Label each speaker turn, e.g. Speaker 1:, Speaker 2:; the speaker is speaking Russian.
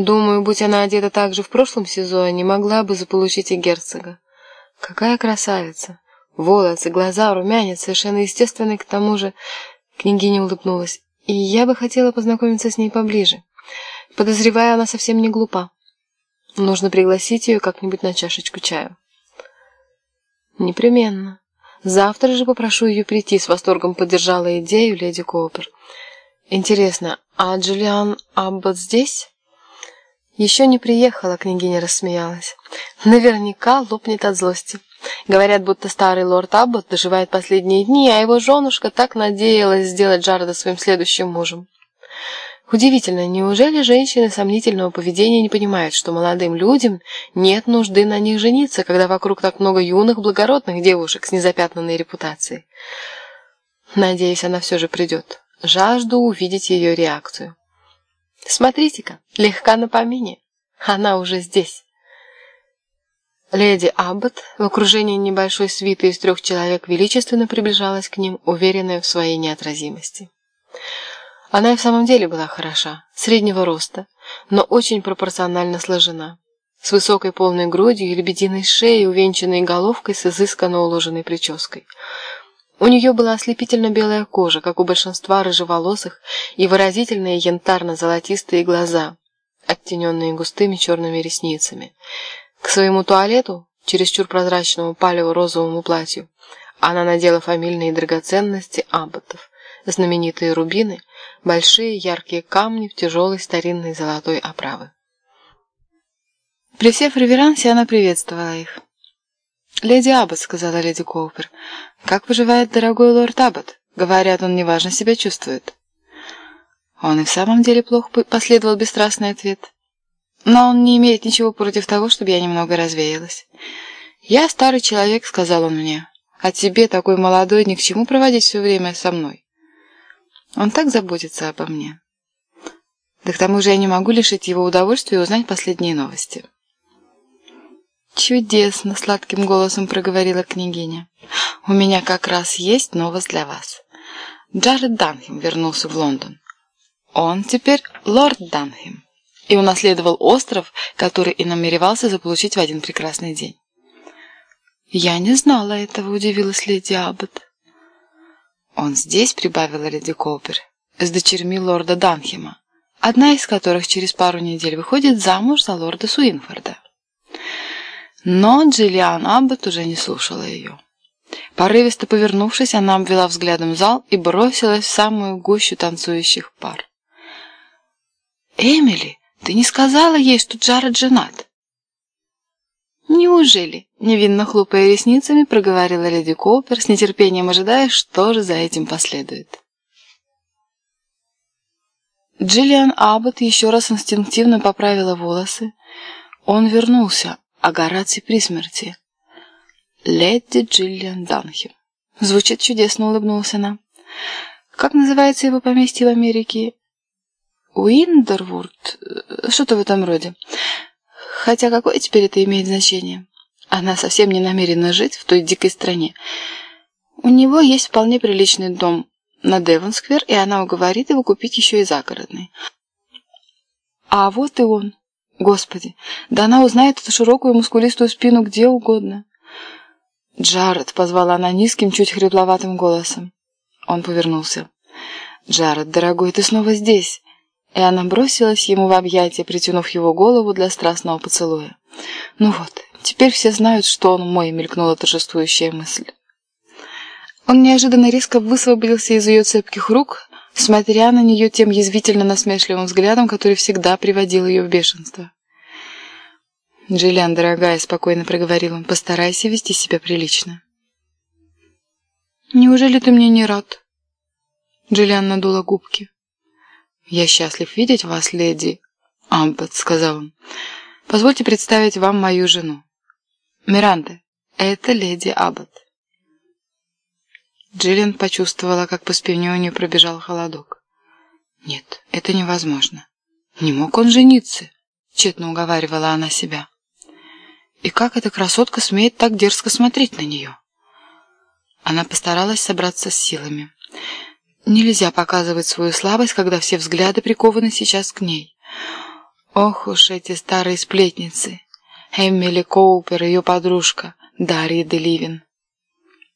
Speaker 1: Думаю, будь она одета так же в прошлом сезоне, могла бы заполучить и герцога. Какая красавица! Волосы, глаза, румянец, совершенно естественный, к тому же... Княгиня улыбнулась. И я бы хотела познакомиться с ней поближе. Подозревая, она совсем не глупа. Нужно пригласить ее как-нибудь на чашечку чаю. Непременно. Завтра же попрошу ее прийти, с восторгом поддержала идею леди Коупер. Интересно, а Джулиан Аббот здесь? Еще не приехала, княгиня рассмеялась. Наверняка лопнет от злости. Говорят, будто старый лорд Аббот доживает последние дни, а его женушка так надеялась сделать Джареда своим следующим мужем. Удивительно, неужели женщины сомнительного поведения не понимают, что молодым людям нет нужды на них жениться, когда вокруг так много юных, благородных девушек с незапятнанной репутацией? Надеюсь, она все же придет. Жажду увидеть ее реакцию. Смотрите-ка, легка на помине. Она уже здесь. Леди Аббот в окружении небольшой свиты из трех человек величественно приближалась к ним, уверенная в своей неотразимости. Она и в самом деле была хороша, среднего роста, но очень пропорционально сложена, с высокой полной грудью и лебединой шеей, увенчанной головкой с изысканно уложенной прической. У нее была ослепительно белая кожа, как у большинства рыжеволосых, и выразительные янтарно-золотистые глаза, оттененные густыми черными ресницами. К своему туалету, чересчур прозрачному палево-розовому платью, она надела фамильные драгоценности абботов, знаменитые рубины, большие яркие камни в тяжелой старинной золотой оправы. Присев в реверансе, она приветствовала их. «Леди Аббот», — сказала леди Коупер, — «как поживает дорогой лорд Аббот? Говорят, он неважно себя чувствует». Он и в самом деле плохо последовал бесстрастный ответ. Но он не имеет ничего против того, чтобы я немного развеялась. «Я старый человек», — сказал он мне, — «а тебе, такой молодой, ни к чему проводить все время со мной». Он так заботится обо мне. Да к тому же я не могу лишить его удовольствия узнать последние новости. «Чудесно!» — сладким голосом проговорила княгиня. «У меня как раз есть новость для вас. Джаред Данхем вернулся в Лондон. Он теперь лорд Данхем и унаследовал остров, который и намеревался заполучить в один прекрасный день. «Я не знала этого», — удивилась леди Аббот. «Он здесь», — прибавила леди Копер, — «с дочерьми лорда Данхема, одна из которых через пару недель выходит замуж за лорда Суинфорда». Но Джиллиан Аббот уже не слушала ее. Порывисто повернувшись, она обвела взглядом зал и бросилась в самую гущу танцующих пар. «Эмили!» Ты не сказала ей, что Джаред женат?» «Неужели?» — невинно хлопая ресницами, проговорила леди Копер, с нетерпением ожидая, что же за этим последует. Джиллиан Аббот еще раз инстинктивно поправила волосы. Он вернулся, а Гораций при смерти. «Леди Джиллиан Данхем». Звучит чудесно, улыбнулась она. «Как называется его поместье в Америке?» Уиндервуд, что-то в этом роде. Хотя какое теперь это имеет значение? Она совсем не намерена жить в той дикой стране. У него есть вполне приличный дом на Девонсквер, и она уговорит его купить еще и загородный. А вот и он. Господи, да она узнает эту широкую мускулистую спину где угодно. «Джаред», — позвала она низким, чуть хрипловатым голосом. Он повернулся. «Джаред, дорогой, ты снова здесь. И она бросилась ему в объятия, притянув его голову для страстного поцелуя. «Ну вот, теперь все знают, что он мой», — мелькнула торжествующая мысль. Он неожиданно резко высвободился из ее цепких рук, смотря на нее тем язвительно-насмешливым взглядом, который всегда приводил ее в бешенство. «Джиллиан, дорогая», — спокойно проговорил он, — «постарайся вести себя прилично». «Неужели ты мне не рад?» Джиллиан надула губки. «Я счастлив видеть вас, леди Амбет», — сказал он. «Позвольте представить вам мою жену. Миранда, это леди Аббот». Джиллиан почувствовала, как по спине у нее пробежал холодок. «Нет, это невозможно. Не мог он жениться», — тщетно уговаривала она себя. «И как эта красотка смеет так дерзко смотреть на нее?» Она постаралась собраться с силами. Нельзя показывать свою слабость, когда все взгляды прикованы сейчас к ней. Ох уж эти старые сплетницы. Эмили Коупер, ее подружка, Дарья Деливин.